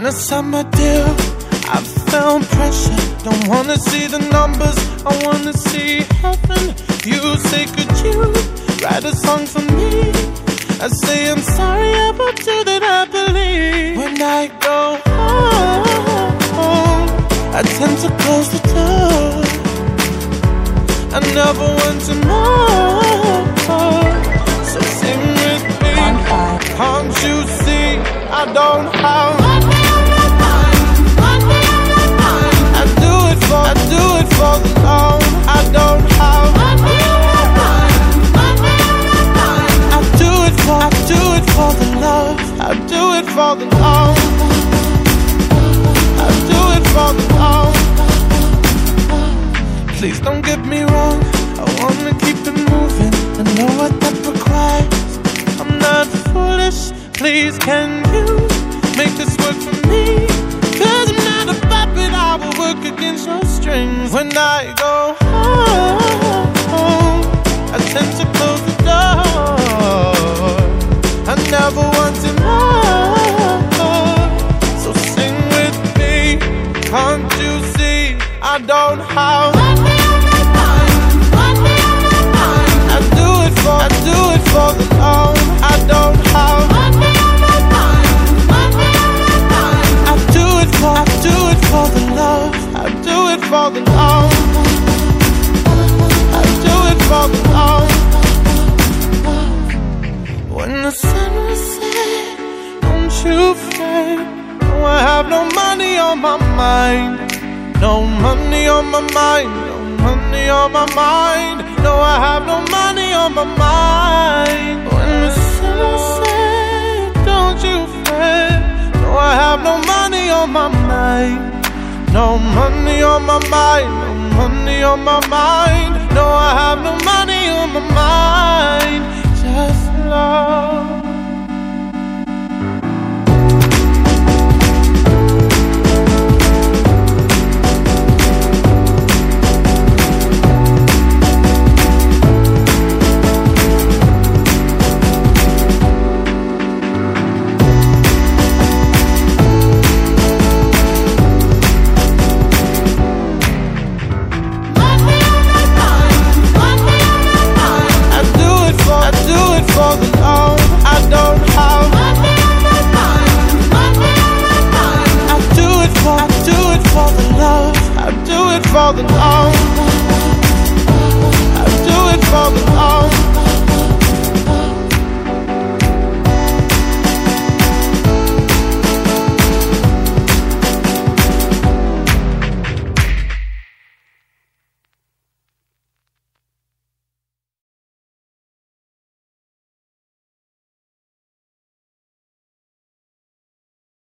When I signed my deal, I felt pressure. Don't wanna see the numbers, I wanna see heaven. You say, could you write a song for me? I say, I'm sorry about you that I believe. When I go home, I tend to close the door. I never want to know. So sing with me. Can't you see I don't have? I do it for the love. I don't have. I do it for, I do it for the love. I do it for the love. I do it for the love. Please don't get me wrong. I wanna keep it moving. I know what that requires. I'm not foolish. Please, can you make this work for me? I go you fret. No, oh, I have no money on my mind. No money on my mind. No money on my mind. No, I have no money on my mind. When the sun was set, don't you fret. No, I have no money on my mind. No money on my mind. No money on my mind. No, I have no money on my mind. For the love. I do it for the.